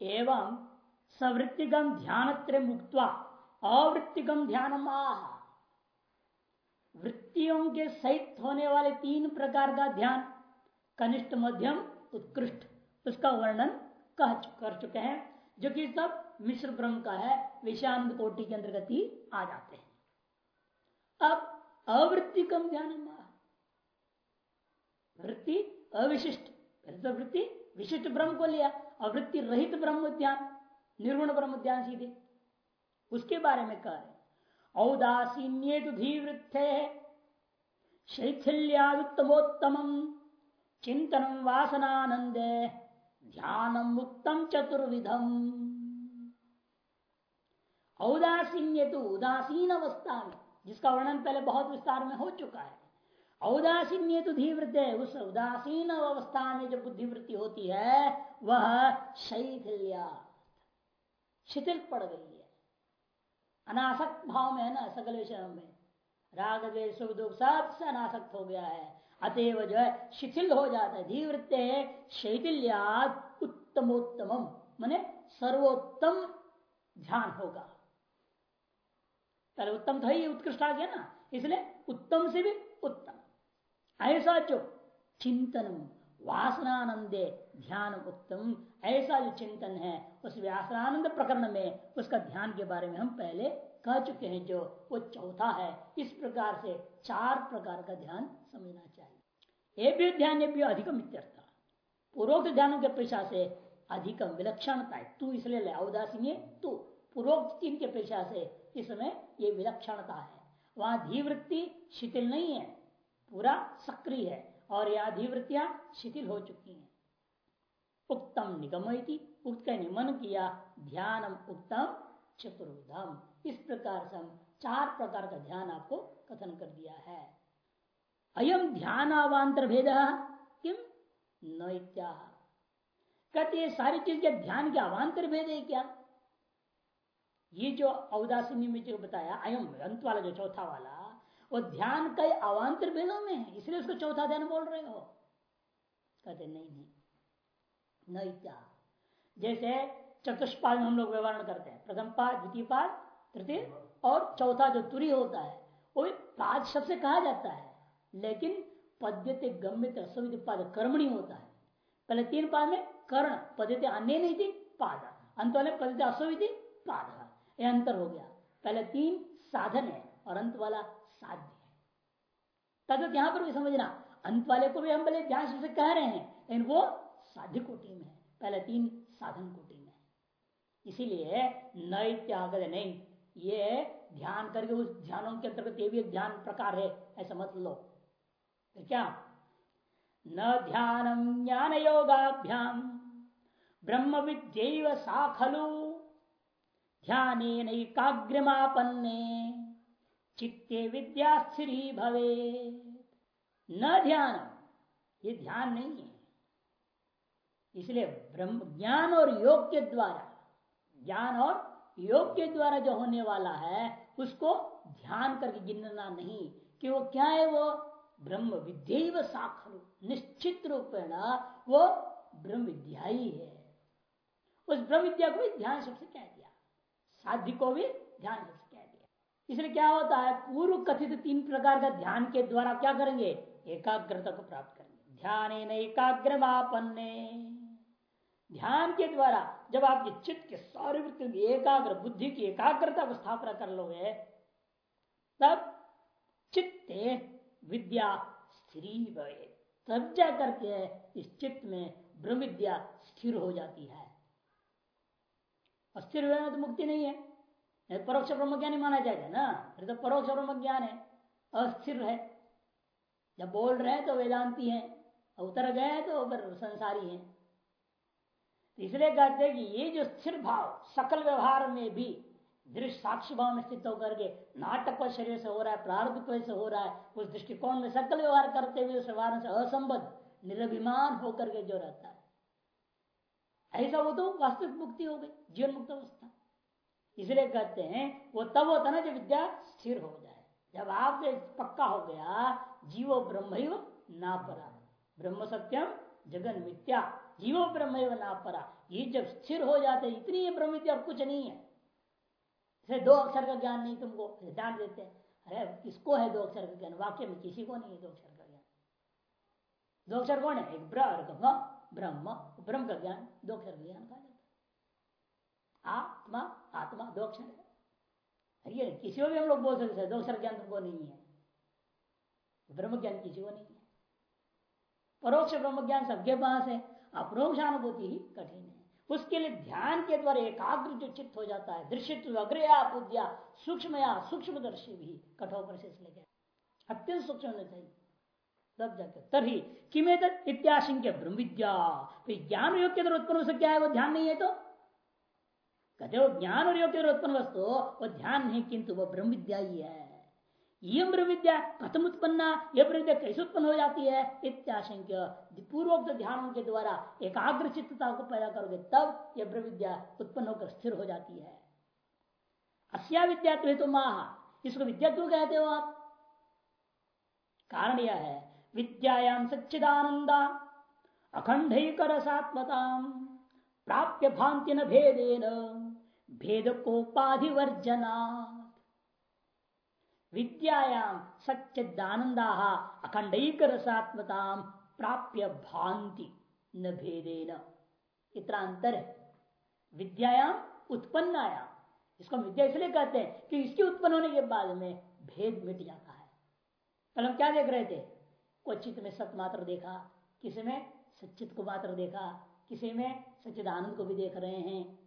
एवं सवृत्तिगम ध्यान मुक्त अवृत्तिगम ध्यान आह। वृत्तियों के सहित होने वाले तीन प्रकार का ध्यान कनिष्ठ, मध्यम, उत्कृष्ट, उसका वर्णन कह कर चुके हैं, जो कि सब मिश्र ब्रह्म का है, विषांत कोटि के अंतर्गत ही आ जाते हैं। अब अवृत्ति कम ध्यान वृत्ति अविशिष्ट वृत्ति विशिष्ट ब्रह्म को लिया, अवृत्ति रहित ब्रह्म ध्यान निर्गुण ब्रह्म ध्यान सीधे। उसके बारे में कह रहे औदासीन्य धीवृत्थे शैथिल्यादुत्तमोत्तम चिंतन वासनानंदे ध्यानम उत्तम चतुर्विधम। औदासीन्य उदासीन अवस्था में जिसका वर्णन पहले बहुत विस्तार में हो चुका है औदासीन्य तो धीवृत है। उस उदासीन अवस्था में जब बुद्धिवृत्ति होती है, वह शैथिल्या। शिथिल पड़ गई है। अनासक्त भाव में है ना, सकल विषय में। राग, द्वेष, सुख, दुख सबसे अनासक्त हो गया है। अतएव जो है, शिथिल हो जाता है। धीवृत्ते शैथिल्याद उत्तमोत्तम मैने सर्वोत्तम ध्यान होगा। पहले उत्तम था ही, उत्कृष्ट आ गया ना। इसलिए उत्तम से भी उत्तम। ऐसा जो चिंतन वासनानंदे ध्यान उत्तम ऐसा जो चिंतन है, उस व्यासनानंद प्रकरण में, उसका ध्यान के बारे में हम पहले कह चुके हैं जो, वो चौथा है। इस प्रकार से चार प्रकार का ध्यान समझना चाहिए। ये भी ध्यान भी अधिकम पूर्वोक्त ध्यान के पेशा से अधिकम विलक्षणता है तू इसलिए ले उदासीन, तू पूर्वोक्त के पेशा से इसमें ये विलक्षणता है। वहाँ धीवृत्ति शिथिल नहीं है। पूरा सक्रिय है और यह अधिवृत्तियाँ शिथिल हो चुकी हैं। उत्तम निगम उक्त का निमन किया ध्यानम उत्तम चतुर्विधम। इस प्रकार से हम चार प्रकार का ध्यान आपको कथन कर दिया है। अयम ध्यान अवान्तर भेद किम न कहते ये सारी चीज़ के ध्यान के अवान्तर भेद है क्या? ये जो अवदासिनी में जो बताया, अयम अंत वाला, जो चौथा वाला वो ध्यान कई अवान्तर भेदों में है, इसलिए उसको चौथा ध्यान बोल रहे हो। कहते, नहीं नहीं नहीं क्या जैसे चतुष्पाद में हम लोग व्यवहार करते हैं, प्रथम पाद, द्वितीय पाद, तृतीय और चौथा जो तुरी होता है, वो पाद शब्द से कहा जाता है, लेकिन पद्यते गम्य असविध पाद कर्मणी होता है। पहले तीन पाद में कर्ण, पद्यते अन्य नहीं थी, पाद। अंत वाले पद्यते असविधि पाद। ये अंतर हो गया। पहले तीन साधन है और अंत वाला साध्य है। तब यहाँ पर भी समझना, अंत वाले को भी हम भले ध्यान से कह रहे हैं, लेकिन वो साध्य कोटि में है। पहले तीन साधन कोटि में है। इसीलिए नई त्याग नहीं, ये ध्यान करके उस ध्यानों के अंतर्गत ये भी ध्यान प्रकार है, ऐसा मत लो। तो क्या? न ध्यानम ज्ञान योगाभ्याम, ब्रह्म विद्य सा खलु ध्यान एकाग्रमापन्ने। चित्ते विद्या स्थिर भवे न ध्यान ये ध्यान नहीं है। इसलिए ब्रह्म, ज्ञान और योग के द्वारा, ज्ञान और योग के द्वारा जो होने वाला है, उसको ध्यान करके गिनना नहीं, कि वो क्या है वो? ब्रह्म विद्य साखर निश्चित रूप वो ब्रह्म विद्या ही है। उस ब्रह्म विद्या को भी ध्यान सबसे कह दिया साध्य को भी ध्यान इसलिए क्या होता है? पूर्व कथित तीन प्रकार का ध्यान के द्वारा क्या करेंगे? एकाग्रता को प्राप्त करेंगे। ध्यान एकाग्र मापन्ने ध्यान के द्वारा जब आपके चित्त के सारे एकाग्र बुद्धि की एकाग्रता को स्थापना कर लोगे, तब चित्ते विद्या स्थिर तब जा करके इस चित्त में ब्रह्म विद्या स्थिर हो जाती है। अस्थिर तो मुक्ति नहीं है। परोक्ष ब्रह्म ज्ञान ही माना जाएगा ना? तो परोक्ष ब्रह्म ज्ञान है, अस्थिर है। जब बोल रहे हैं तो वेदांती है उतर गए तो संसारी है। तो इसलिए कहते हैं कि ये जो स्थिर भाव, सकल व्यवहार में भी दृश्य साक्षी भाव में स्थित होकर के नाटक व शरीर से हो रहा है प्रारंभिक से हो रहा है, उस दृष्टिकोण में सकल व्यवहार करते हुए उस व्यवहार से असंबद्ध, निरभिमान होकर के जो रहता है। ऐसा वो तो वास्तविक मुक्ति हो गई, जीवन मुक्त अवस्था। इसलिए कहते हैं, वो तब होता ना जब विद्या स्थिर हो जाए। जब आपसे पक्का हो गया, जीवो ब्रह्म ना परा ब्रह्म सत्यम, जगन मिथ्या। जीवो ब्रह्म ना परा ये जब स्थिर हो जाते इतनी ब्रह्म विद्या और कुछ नहीं है। दो अक्षर का ज्ञान नहीं तुमको ध्यान देते अरे, किसको है दो अक्षर का ज्ञान? वाक्य में किसी को नहीं है दो अक्षर का ज्ञान। दो अक्षर कौन है? एक ब्रह्म। ब्रह्म का ज्ञान, दो अक्षर का ज्ञान कहा आत्मा आत्मा दो अक्षर है। ये किसी को भी हम लोग बोल सकते दो अक्षर ज्ञान तुमको नहीं है। ब्रह्म ज्ञान किसी को नहीं है। परोक्ष ब्रह्म ज्ञान सबके पास है, अप्रोक्षानुभूति ही कठिन है। उसके लिए ध्यान के द्वारा एकाग्र जो चित्त हो जाता है दृश्य अग्रया, बुद्धिया सूक्ष्म सूक्ष्म दर्शी भी कठोर लेके अत्यंत सूक्ष्म होना चाहिए। तब जाकर तभी किमेत इत्याशंक्य ब्रह्म विद्या। ज्ञान योग के उत्पन्न हो सकता है, वो ध्यान नहीं है तो कहते वो ज्ञान और योग उत्पन्न वस्तु वो ध्यान नहीं किंतु वो ब्रह्म विद्या ही है। ये ब्रह्म विद्या कथम उत्पन्न यह ब्रह्म विद्या कैसे उत्पन्न हो जाती है? इत्याशंक्य पूर्वोक्त ध्यान के द्वारा एकाग्र चित्तता को पैदा करोगे, तब यह ब्रह्म विद्या उत्पन्न होकर स्थिर हो जाती है। अस्या विद्या तो माह, इसको विद्या क्यों कहते हो आप? कारण यह है विद्यायाम सच्चिदानंदा अखंड रसात्मता प्राप्य भांति न भेदेन। भेद कोपाधिवर्जना विद्यायाम सच्चिदानंदा अखंडिक रसात्मता प्राप्य भांति न भेदेन। इतना अंतर है। विद्यायाम उत्पन्नायाम इसको हम विद्या इसलिए कहते हैं कि इसके उत्पन्न होने के बाद में भेद मिट जाता है। कल हम क्या देख रहे थे? क्वचित में सत मात्र देखा, किसी में सचित को मात्र देखा, किसी में सच्चिदानंद को भी देख रहे हैं।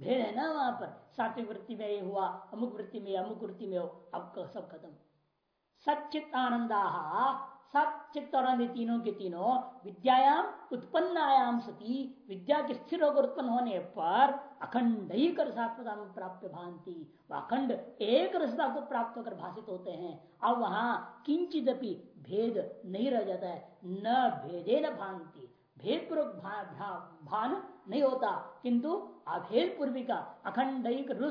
भेद है ना वहाँ पर? सात्विक वृत्ति में ये हुआ, अमुक वृत्ति में अमुक वृत्ति में हो। अब सब खत्म। सचित आनंदा सचित आनंद तीनों के तीनों विद्यायाम उत्पन्नायाम सती, विद्या के स्थिर होकर उत्पन्न होने पर अखंड ही में प्राप्त भांति। अखंड एक रसता को प्राप्त होकर भाषित होते हैं। अब वहाँ किंचित भेद नहीं रह जाता है। न भेदे न भांति। भेद पूर्वक भान नहीं होता, किंतु अभेद पूर्वी का अखंड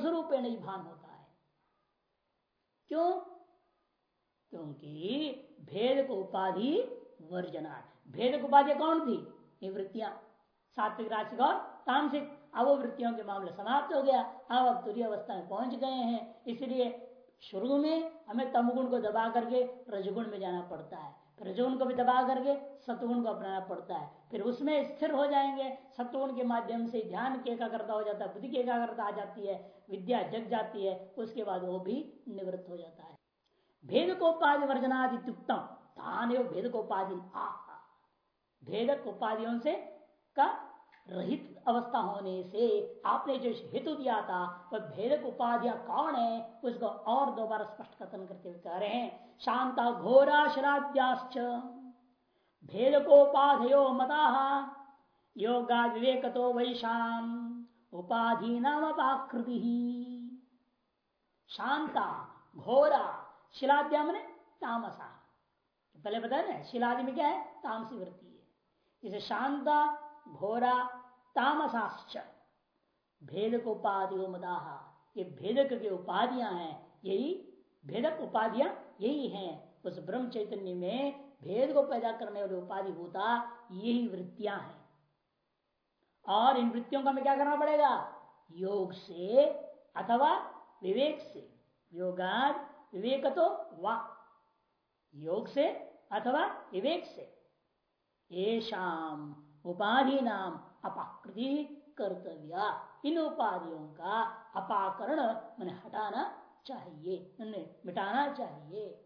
रूप नहीं भान होता है। क्यों? क्योंकि भेद को उपाधि वर्जना भेद को उपाधि कौन थी? ये वृत्तियाँ। सात्विक राशि और तामसिक। अब वृत्तियों के मामले समाप्त हो गया। अब अब तुरी अवस्था में पहुँच गए हैं। इसलिए शुरू में हमें तमगुण को दबा करके रजगुण में जाना पड़ता है। रजोगुण को भी दबा करके सतगुण को अपनाना पड़ता है। फिर उसमें स्थिर हो जाएँगे। सत्वगुण के माध्यम से ध्यान की एकाग्रता हो जाता है, बुद्धि की एकाग्रता आ जाती है, विद्या जग जाती है, उसके बाद वो भी निवृत्त हो जाता है। भेद को उपाधि वर्जनादित्युक्तम तान भेद को उपाधि भेदक उपाधियों से का रहित अवस्था होने से आपने जो हेतु दिया था, वह भेदक उपाधियाँ कौन है, उसको और दोबारा स्पष्ट कथन करते हुए कह रहे हैं, शांता घोरा शराद्याश्च भेदकोपाधयो मता, योगा विवेक तो वैशाम, उपाधि नाम शांता घोरा शिलाद्या मैंने तामसा। पहले बताया ना, शिलादि में क्या है? तामसी वृत्ति है। इसे शांता घोरा तामसाश्च। भेदक उपाधि मदाह ये भेदक के उपाधियाँ हैं, यही भेदक उपाधियाँ यही हैं। उस ब्रह्म चैतन्य में भेद को पैदा करने वाले उपाधि होता यही वृत्तियाँ हैं। और इन वृत्तियों का हमें क्या करना पड़ेगा? योग से अथवा विवेक से। योगाद विवेक तो वा। योग से अथवा विवेक से। ये शाम उपाधि नाम अपाकृति कर्तव्य। इन उपाधियों का अपाकरण मैंने हटाना चाहिए मिटाना चाहिए।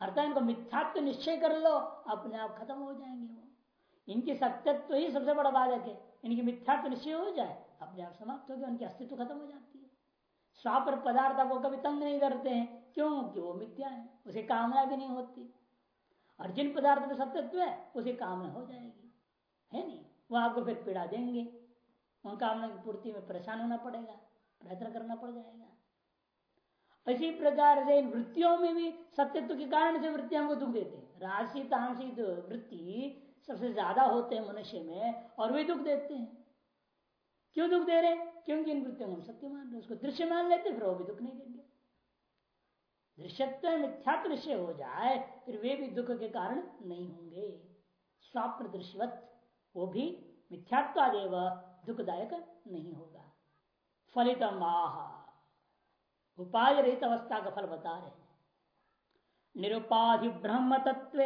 अर्थात इनको मिथ्यात्व निश्चय कर लो, अपने आप खत्म हो जाएँगे वो। इनकी सत्यत्व ही सबसे बड़ा बाधक है। इनकी मिथ्यात्व निश्चय हो जाए, अपने आप समाप्त हो गया, उनकी अस्तित्व खत्म हो जाती है। स्वापर पदार्थ को कभी तंग नहीं करते हैं, क्यों? क्योंकि वो मिथ्या है, उसे कामना भी नहीं होती। और जिन पदार्थ में सत्यत्व है, उसे कामना हो जाएगी। है नहीं? वो आपको फिर पीड़ा देंगे। उन कामना की पूर्ति में परेशान होना पड़ेगा, प्रयत्न करना पड़ जाएगा। इसी प्रकार से इन वृत्तियों में भी सत्यत्व के कारण से वृत्ति हमको दुख देते हैं। राशि तामसी वृत्ति सबसे ज़्यादा होते हैं मनुष्य में और वे दुख देते हैं। क्यों दुख दे रहे? क्योंकि इन वृत्तियों को सत्य मान रहे उसको दृश्य मान लेते फिर वो भी दुख नहीं देंगे। दृश्यत्व मिथ्या निश्चय हो जाए, फिर वे भी दुख के कारण नहीं होंगे। स्वप्न दृश्यवत वो भी मिथ्यात्वादेव दुखदायक नहीं होगा। फलित माह उपाय रहित अवस्था का फल बता रहे निरुपाधि ब्रह्म तत्व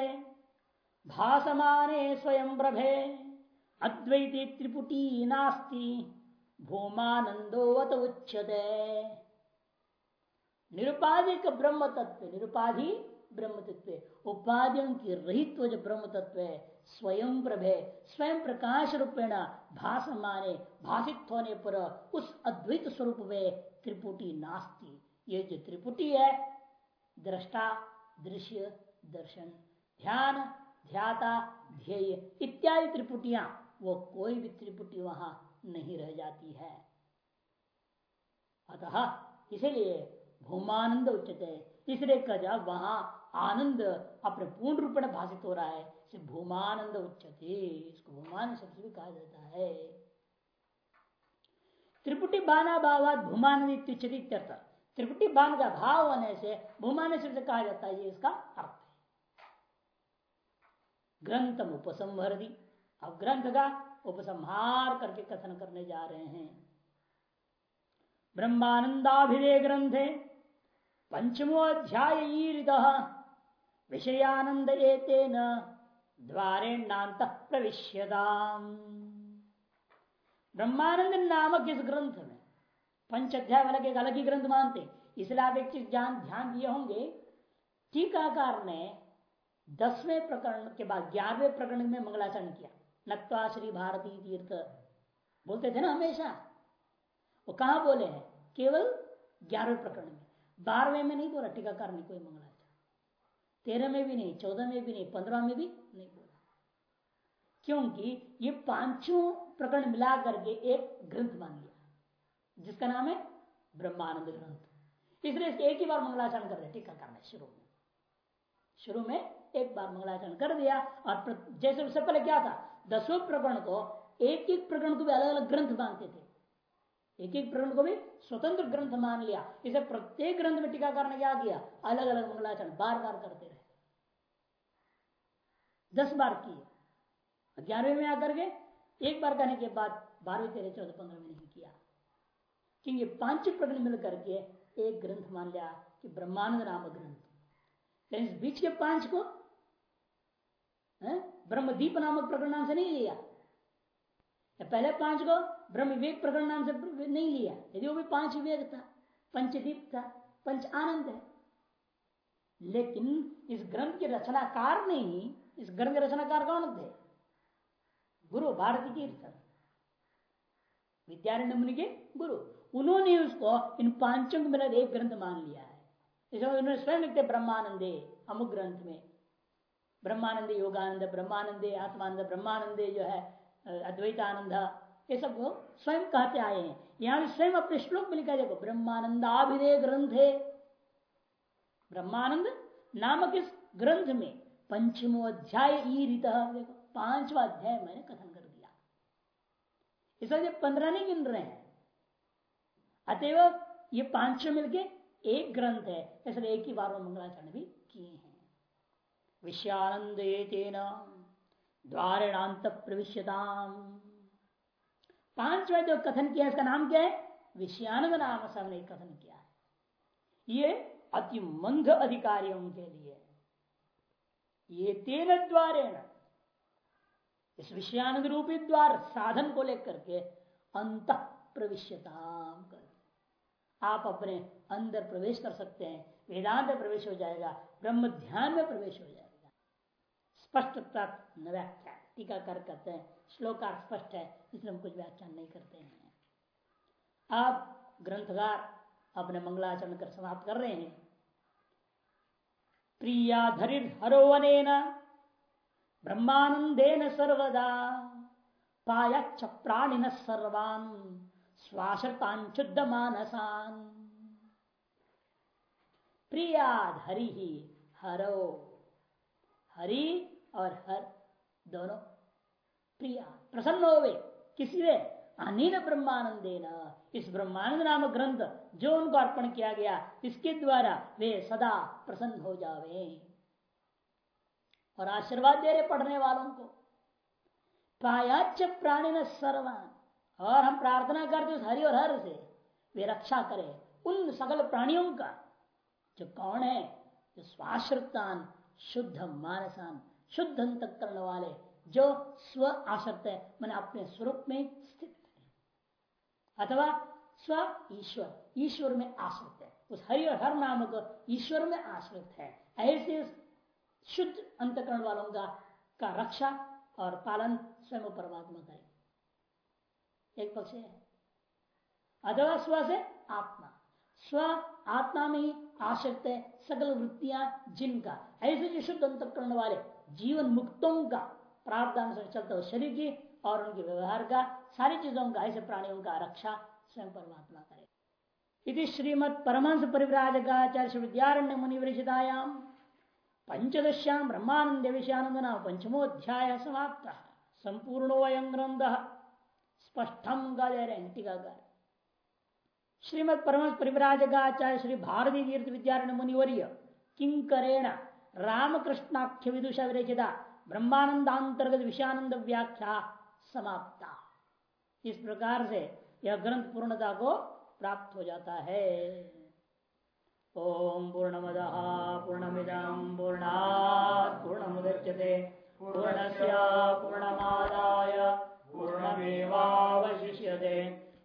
भासमाने स्वयं प्रभे अद्वैती त्रिपुटी नास्ति भूमानंदोवत उच्चते निरुपाधिक ब्रह्म तत्व निरुपाधि ब्रह्म तत्व उपाधियों की रहित जो ब्रह्म तत्व है, स्वयं प्रभे स्वयं प्रकाश रूपेण भाष माने भाषित होने पर उस अद्वैत स्वरूप में त्रिपुटी नास्ती। ये जो त्रिपुटी है, दृष्टा, दृश्य, दर्शन, ध्यान, ध्याता, ध्येय इत्यादि त्रिपुटियाँ, वो कोई भी त्रिपुटी वहाँ नहीं रह जाती है। अतः इसीलिए भूमानंद उच्चते इसलिए कहा वहाँ आनंद अपने पूर्ण रूप में भाषित हो रहा है। इसे भूमानंद उच्चते इसको भूमान शब्द भी कहा जाता है। त्रिपुटी बाना भावाद भूमानंद इत्यर्थ। त्रिपुटी बान का भाव होने से भूमान शब्द कहा जाता है, ये इसका अर्थ ग्रंथम उपसंहरदी अब ग्रंथ का उपसंहार करके कथन करने जा रहे हैं। ब्रह्मानंदाभिदे ग्रंथे। पंचमो अध्याय विषयानंद द्वारेणांत प्रविश्यताम ब्रह्मानंद नामक इस ग्रंथ में पंच अध्याय वाला एक अलग ही ग्रंथ मानते इसलिए आप एक चीज़ ध्यान ध्यान दिए होंगे। टीकाकार ने दसवें प्रकरण के बाद ग्यारहवें प्रकरण में मंगलाचरण किया। नक्वा श्री भारती तीर्थ। बोलते थे ना हमेशा? वो कहा बोले हैं? केवल ग्यारहवें प्रकरण में। बारहवें में नहीं बोला, टीकाकार ने कोई मंगलाचरण। तेरह में भी नहीं, चौदह में भी नहीं, पंद्रह में भी नहीं बोला। क्योंकि ये पाँचों प्रकरण मिला करके एक ग्रंथ मान लिया जिसका नाम है ब्रह्मानंद ग्रंथ। इसलिए इसके एक ही बार मंगलाचरण कर रहे, टीका करना शुरू में। शुरू में एक बार मंगलाचरण कर दिया और जैसे उससे पहले क्या था दसवें प्रकरण को एक एक प्रकरण को भी अलग अलग ग्रंथ मानते थे। एक एक प्रकरण को भी स्वतंत्र ग्रंथ मान लिया। इसे प्रत्येक ग्रंथ में टीकाकरण क्या किया अलग अलग मंगलाचरण बार बार करते रहे। दस बार किए। ग्यारहवें में आकर के एक बार करने के बाद बारहवीं तेरह चौदह पंद्रह में नहीं किया। क्योंकि पाँच प्रकरण मिल करके एक ग्रंथ मान लिया कि ब्रह्मानंद नामक ग्रंथ। लेकिन बीच के पाँच को ब्रह्मदीप नामक प्रकरण नाम से नहीं लिया। पहले पाँच को ब्रह्म विवेक प्रकरण नाम से नहीं लिया। यदि वो भी पाँच विवेक था, पंचदीप था, पंच आनंद है। लेकिन इस ग्रंथ के रचनाकार ने ही इस ग्रंथ के रचनाकार कौन थे? गुरु भारती तीर्थ विद्यारण्य मुनि के गुरु। उन्होंने उसको इन पाँचों को मिलकर एक ग्रंथ मान लिया है। इसमें स्वयं लिखते ब्रह्मानंदे, अमुक ग्रंथ में। ब्रह्मानंद योगानंद, ब्रह्मानंदे आत्मानंद, ब्रह्मानंदे जो है, अद्वैतानंद, ये सब वो स्वयं कहते आए हैं। यहाँ भी स्वयं अपने श्लोक में लिखा देखो ब्रह्मानंदाभिदय ग्रंथ। है ब्रह्मानंद नामक इस ग्रंथ में पंचमो अध्याय देखो, पांचवा अध्याय मैंने कथन कर दिया। इस वजह पंद्रह नहीं गिन रहे हैं। अतएव ये पाँच मिलके एक ग्रंथ है, इसलिए एक ही बार मंगलाचरण भी किए हैं। विषयानंद द्वारेणांत प्रविश्यताम पांचवा जो कथन किया इसका नाम क्या है? विषयानंद नाम से हमने कथन किया है। ये अति मंद अधिकारियों के लिए ये तेन द्वारेण। इस विषयानंद रूपी द्वार साधन को लेकर के अंत प्रविश्यताम कर। आप अपने अंदर प्रवेश कर सकते हैं, वेदांत प्रवेश हो जाएगा, ब्रह्म ध्यान में प्रवेश हो जाएगा। स्पष्टता न व्याख्या। टीकाकार करते हैं, श्लोकार स्पष्ट है, इसलिए हम कुछ व्याख्यान नहीं करते हैं। आप ग्रंथकार अपने मंगलाचरण कर समाप्त कर रहे हैं। प्रिया धरिर हरोवन ब्रह्मानंदेन सर्वदा पायाच प्राणिन सर्वान शुद्ध मानसान प्रियाद हरि, हरो हरि और हर दोनों प्रिया। प्रसन्न हो वे, किसी वे, अनिल ब्रह्मानंद इस ब्रह्मानंद नाम ग्रंथ जो उनको अर्पण किया गया, इसके द्वारा वे सदा प्रसन्न हो जावे। और आशीर्वाद दे रहे पढ़ने वालों को। पायाच प्राणी न सर्वान और हम प्रार्थना करते उस हरि और हर से, वे रक्षा करे उन सकल प्राणियों का, जो कौन है, जो स्वाश्रतान, शुद्ध मानसान, शुद्ध अंत करने वाले, जो स्व आश्रित है, मैंने अपने स्वरूप में स्थित अथवा स्व ईश्वर ईश्वर में आश्रित है। उस हरि और हर नामक ईश्वर में आश्रित है। ऐसे शुद्ध अंतकरण वालों का का रक्षा और पालन स्वयं परमात्मा करे। एक पक्ष है। अथवा स्व से आत्मा। स्व आत्मा में ही आश्रित है सकल वृत्तियाँ जिनका। ऐसे जो शुद्ध अंतकरण वाले जीवन मुक्तों का प्रावधान से चलता शरीर की और उनके व्यवहार का, सारी चीज़ों का, ऐसे प्राणियों का रक्षा स्वयं परमात्मा करे। इति श्रीमद परमंश परिव्राजकाचार्य विद्यारण्य मुनि वृषितायाम पंचदश्याम ब्रह्मानंद विषयानंद नाम पंचमोध्याय समाप्त। संपूर्ण वयं ग्रंथ स्पष्टम गा दे रहे टीकाकार श्रीमद परम परिवराजकाचार्य श्री भारती तीर्थ विद्यारण्य मुनिवर्य किंकरेण रामकृष्णाख्य विदुषा विरचिता ब्रह्मानंदांतर्गत विषयानंद व्याख्या समाप्ता। इस प्रकार से यह ग्रंथ पूर्णता को प्राप्त हो जाता है। ओम पूर्णमद पूर्णमिदम पूर्णा पूर्णमुदच्यते। पूर्णस्य पूर्णमादाय पूर्णमेवावशिष्यते।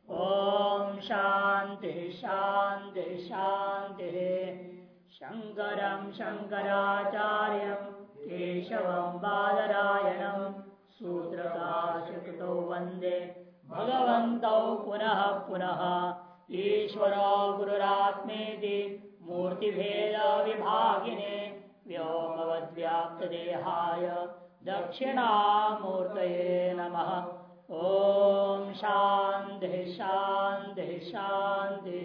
ओम शांति शांति शांति शंकर शंकराचार्य केशव बादरायणम सूत्रकाशुतो वंदे भगवत पुनः पुनः ईश्वर गुरुरात्मे मूर्तिभेद विभागिने व्योमवद्व्याप्तदेहाय दक्षिणामूर्त नमः। ओ शांति शांति शांति